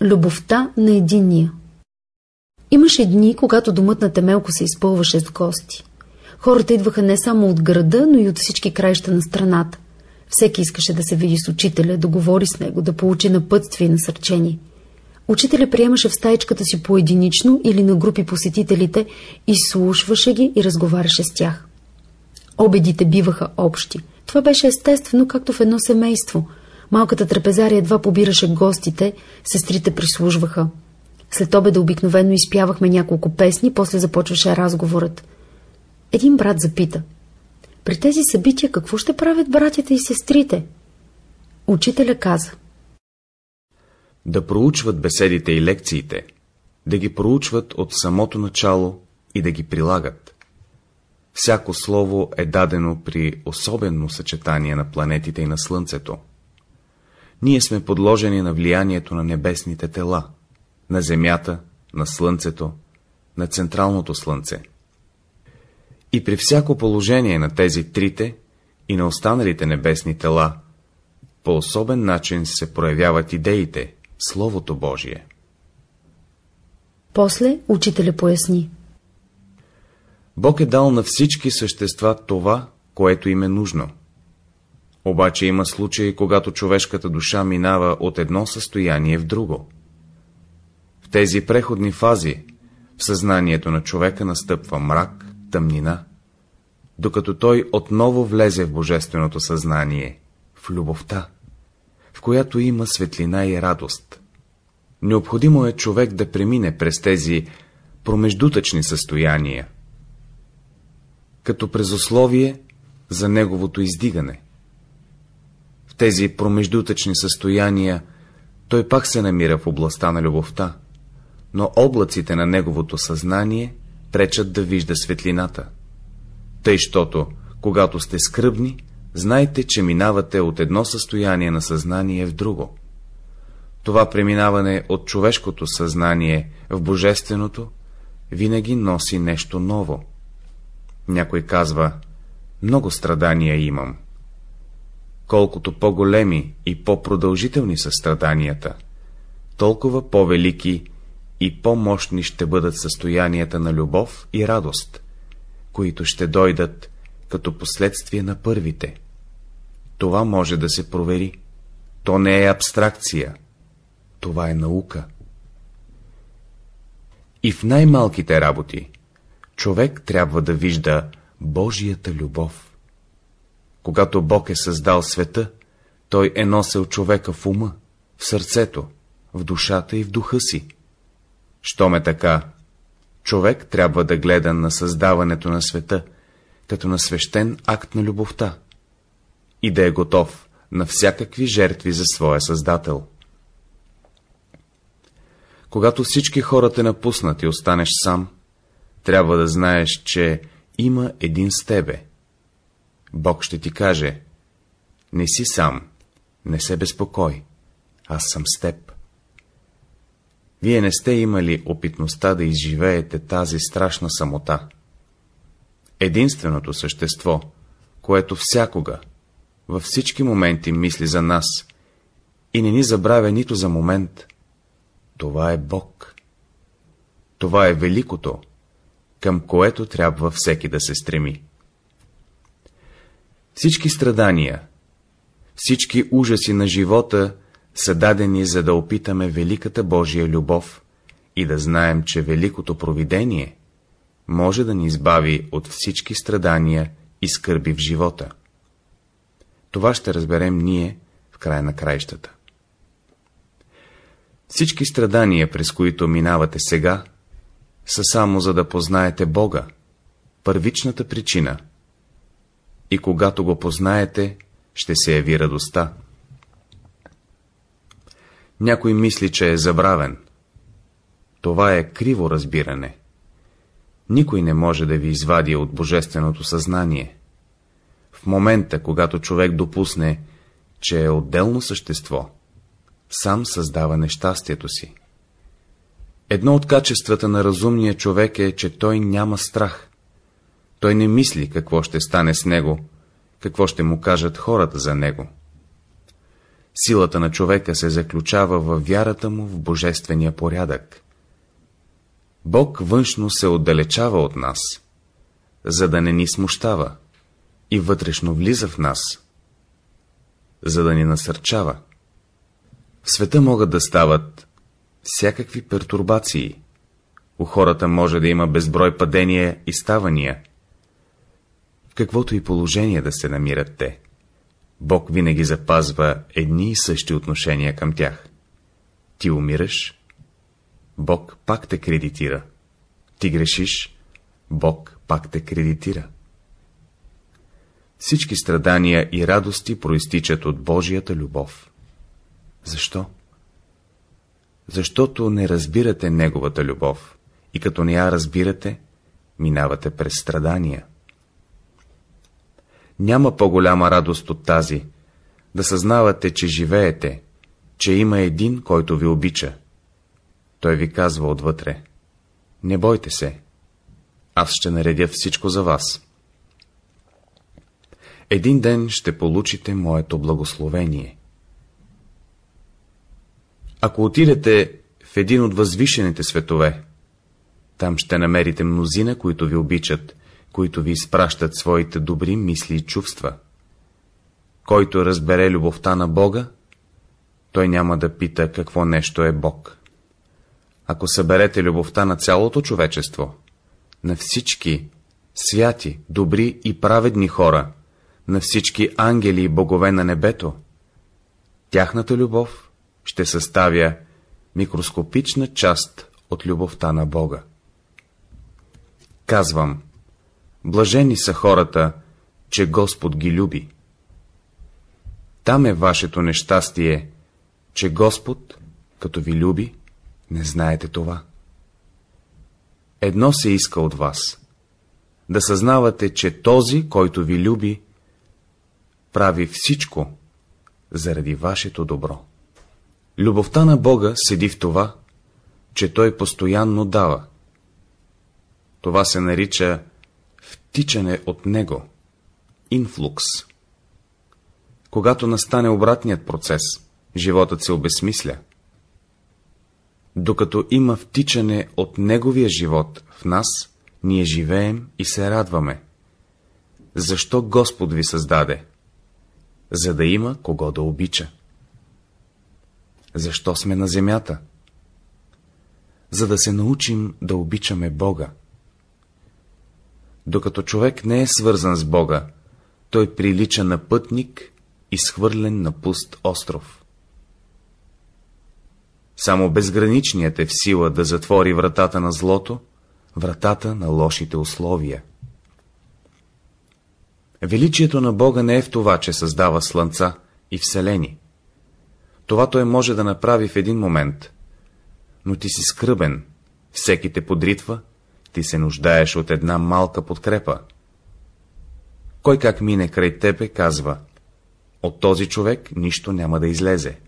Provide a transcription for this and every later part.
Любовта на единия Имаше дни, когато домът на Темелко се изпълваше с гости. Хората идваха не само от града, но и от всички краища на страната. Всеки искаше да се види с учителя, да говори с него, да получи напътствие и насърчение. Учителя приемаше в стаичката си поединично или на групи посетителите, изслушваше ги и разговаряше с тях. Обедите биваха общи. Това беше естествено, както в едно семейство. Малката трапезария едва побираше гостите, сестрите прислужваха. След обеда обикновено изпявахме няколко песни, после започваше разговорът. Един брат запита. При тези събития какво ще правят братята и сестрите? Учителя каза. Да проучват беседите и лекциите, да ги проучват от самото начало и да ги прилагат. Всяко слово е дадено при особено съчетание на планетите и на Слънцето. Ние сме подложени на влиянието на небесните тела, на Земята, на Слънцето, на Централното Слънце. И при всяко положение на тези трите и на останалите небесни тела, по особен начин се проявяват идеите, Словото Божие. После учителя поясни. Бог е дал на всички същества това, което им е нужно. Обаче има случаи, когато човешката душа минава от едно състояние в друго. В тези преходни фази в съзнанието на човека настъпва мрак, тъмнина, докато той отново влезе в божественото съзнание, в любовта, в която има светлина и радост. Необходимо е човек да премине през тези промеждутъчни състояния, като през условие за неговото издигане. Тези промеждутъчни състояния той пак се намира в областта на любовта, но облаците на неговото съзнание пречат да вижда светлината. Тъй, щото, когато сте скръбни, знайте, че минавате от едно състояние на съзнание в друго. Това преминаване от човешкото съзнание в божественото винаги носи нещо ново. Някой казва, много страдания имам. Колкото по-големи и по-продължителни са страданията, толкова по-велики и по-мощни ще бъдат състоянията на любов и радост, които ще дойдат като последствие на първите. Това може да се провери. То не е абстракция. Това е наука. И в най-малките работи човек трябва да вижда Божията любов. Когато Бог е създал света, той е носил човека в ума, в сърцето, в душата и в духа си. Щом е така, човек трябва да гледа на създаването на света, като на свещен акт на любовта, и да е готов на всякакви жертви за своя Създател. Когато всички хора те напуснат и останеш сам, трябва да знаеш, че има един с тебе. Бог ще ти каже, не си сам, не се безпокой, аз съм с теб. Вие не сте имали опитността да изживеете тази страшна самота. Единственото същество, което всякога, във всички моменти мисли за нас и не ни забравя нито за момент, това е Бог. Това е великото, към което трябва всеки да се стреми. Всички страдания, всички ужаси на живота са дадени, за да опитаме великата Божия любов и да знаем, че великото провидение може да ни избави от всички страдания и скърби в живота. Това ще разберем ние в края на краищата. Всички страдания, през които минавате сега, са само за да познаете Бога, първичната причина. И когато го познаете, ще се яви радостта. Някой мисли, че е забравен. Това е криво разбиране. Никой не може да ви извади от божественото съзнание. В момента, когато човек допусне, че е отделно същество, сам създава нещастието си. Едно от качествата на разумния човек е, че той няма страх. Той не мисли какво ще стане с него, какво ще му кажат хората за него. Силата на човека се заключава в вярата му в божествения порядък. Бог външно се отдалечава от нас, за да не ни смущава, и вътрешно влиза в нас, за да ни насърчава. В света могат да стават всякакви пертурбации. У хората може да има безброй падения и ставания. Каквото и положение да се намират те, Бог винаги запазва едни и същи отношения към тях. Ти умираш, Бог пак те кредитира. Ти грешиш, Бог пак те кредитира. Всички страдания и радости проистичат от Божията любов. Защо? Защото не разбирате Неговата любов и като не я разбирате, минавате през страдания. Няма по-голяма радост от тази, да съзнавате, че живеете, че има един, който ви обича. Той ви казва отвътре. Не бойте се, аз ще наредя всичко за вас. Един ден ще получите моето благословение. Ако отидете в един от възвишените светове, там ще намерите мнозина, които ви обичат, които ви изпращат своите добри мисли и чувства. Който разбере любовта на Бога, той няма да пита какво нещо е Бог. Ако съберете любовта на цялото човечество, на всички святи, добри и праведни хора, на всички ангели и богове на небето, тяхната любов ще съставя микроскопична част от любовта на Бога. Казвам, блажени са хората, че Господ ги люби. Там е вашето нещастие, че Господ, като ви люби, не знаете това. Едно се иска от вас — да съзнавате, че този, който ви люби, прави всичко заради вашето добро. Любовта на Бога седи в това, че Той постоянно дава. Това се нарича втичане от Него, инфлукс. Когато настане обратният процес, животът се обесмисля. Докато има втичане от Неговия живот в нас, ние живеем и се радваме. Защо Господ ви създаде? За да има кого да обича. Защо сме на земята? За да се научим да обичаме Бога. Докато човек не е свързан с Бога, той прилича на пътник, изхвърлен на пуст остров. Само безграничният е в сила да затвори вратата на злото, вратата на лошите условия. Величието на Бога не е в това, че създава слънца и вселени. Това той може да направи в един момент, но ти си скръбен, всеки те подритва, ти се нуждаеш от една малка подкрепа. Кой как мине край тебе, казва, от този човек нищо няма да излезе.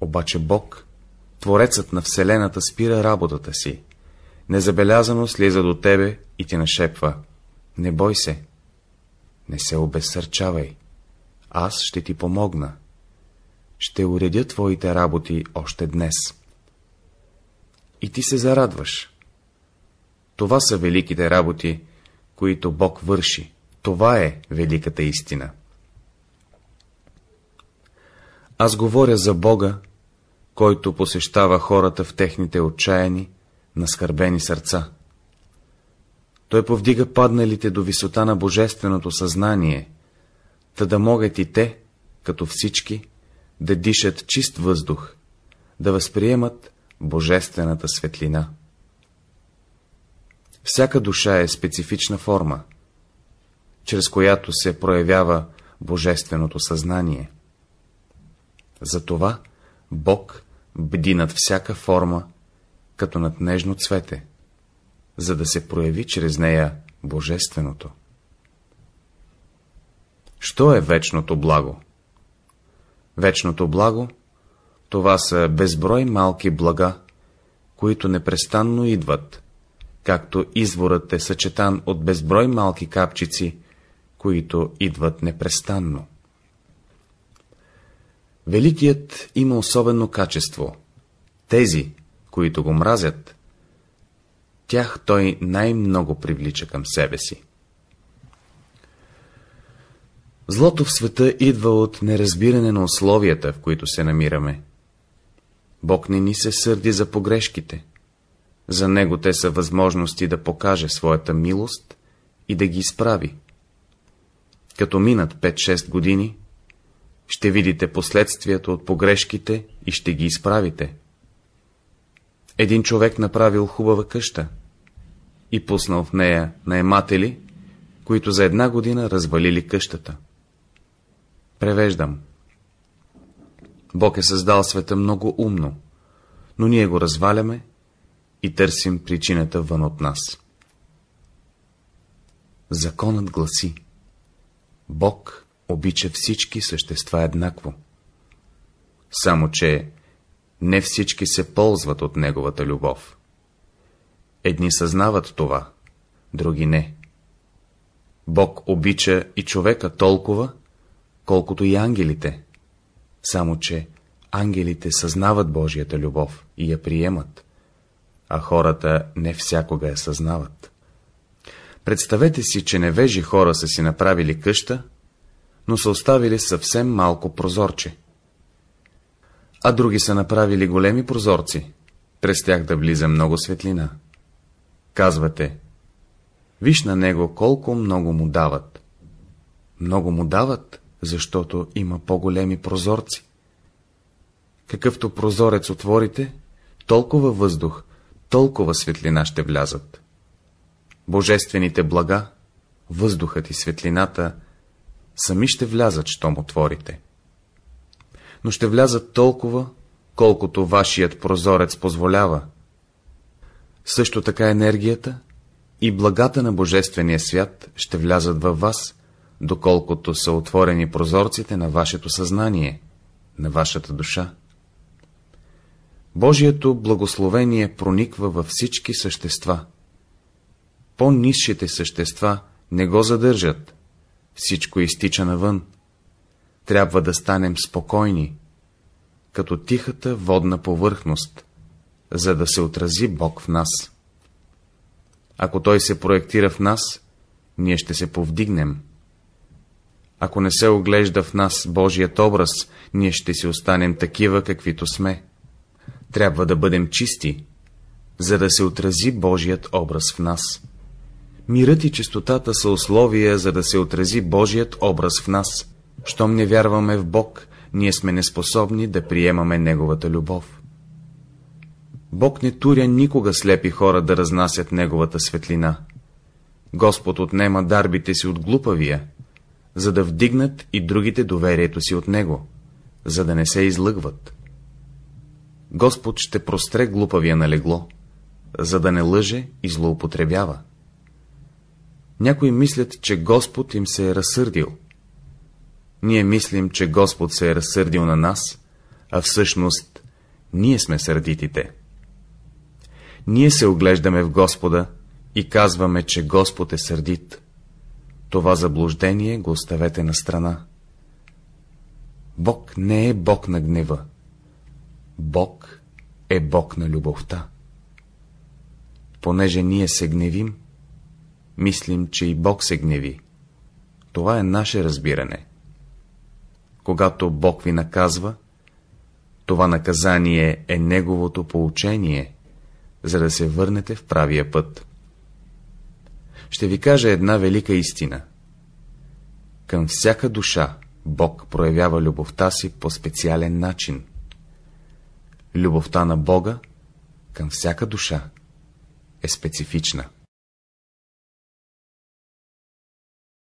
Обаче Бог Творецът на Вселената спира работата си. Незабелязано слиза до тебе и ти нашепва. Не бой се. Не се обезсърчавай. Аз ще ти помогна. Ще уредя твоите работи още днес. И ти се зарадваш. Това са великите работи, които Бог върши. Това е великата истина. Аз говоря за Бога, който посещава хората в техните отчаяни, наскърбени сърца. Той повдига падналите до висота на божественото съзнание, та да могат и те, като всички, да дишат чист въздух, да възприемат божествената светлина. Всяка душа е специфична форма, чрез която се проявява божественото съзнание. Затова Бог бди над всяка форма, като над нежно цвете, за да се прояви чрез нея Божественото. Що е вечното благо? Вечното благо, това са безброй малки блага, които непрестанно идват, както изворът е съчетан от безброй малки капчици, които идват непрестанно. Великият има особено качество. Тези, които го мразят, тях той най-много привлича към себе си. Злото в света идва от неразбиране на условията, в които се намираме. Бог не ни се сърди за погрешките. За Него те са възможности да покаже своята милост и да ги изправи. Като минат 5-6 години, ще видите последствията от погрешките и ще ги изправите. Един човек направил хубава къща и пуснал в нея наематели, които за една година развалили къщата. Превеждам. Бог е създал света много умно, но ние го разваляме и търсим причината вън от нас. Законът гласи Бог обича всички същества еднакво. Само, че не всички се ползват от Неговата любов. Едни съзнават това, други не. Бог обича и човека толкова, колкото и ангелите. Само, че ангелите съзнават Божията любов и я приемат, хората не всякога я съзнават. Представете си, че невежи хора са си направили къща, но са оставили съвсем малко прозорче. А други са направили големи прозорци, през тях да влиза много светлина. Казвате, виж на него колко много му дават. Много му дават, защото има по-големи прозорци. Какъвто прозорец отворите, толкова въздух, толкова светлина ще влязат. Божествените блага, въздухът и светлината сами ще влязат, щом отворите. Но ще влязат толкова, колкото вашият прозорец позволява. Също така енергията и благата на Божествения свят ще влязат във вас, доколкото са отворени прозорците на вашето съзнание, на вашата душа. Божието благословение прониква във всички същества. По-низшите същества не го задържат, всичко изтича навън. Трябва да станем спокойни, като тихата водна повърхност, за да се отрази Бог в нас. Ако Той се проектира в нас, ние ще се повдигнем. Ако не се оглежда в нас Божият образ, ние ще си останем такива, каквито сме. Трябва да бъдем чисти, за да се отрази Божият образ в нас. Мирът и чистотата са условия, за да се отрази Божият образ в нас. Щом не вярваме в Бог, ние сме неспособни да приемаме Неговата любов. Бог не туря никога слепи хора да разнасят Неговата светлина. Господ отнема дарбите си от глупавия, за да вдигнат и другите доверието си от Него, за да не се излъгват. Господ ще простре глупавия на легло, за да не лъже и злоупотребява. Някои мислят, че Господ им се е разсърдил. Ние мислим, че Господ се е разсърдил на нас, а всъщност ние сме сърдитите. Ние се оглеждаме в Господа и казваме, че Господ е сърдит. Това заблуждение го оставете на страна. Бог не е Бог на гнева. Бог е Бог на любовта. Понеже ние се гневим, мислим, че и Бог се гневи. Това е наше разбиране. Когато Бог ви наказва, това наказание е Неговото поучение, за да се върнете в правия път. Ще ви кажа една велика истина. Към всяка душа Бог проявява любовта си по специален начин. Любовта на Бога към всяка душа е специфична.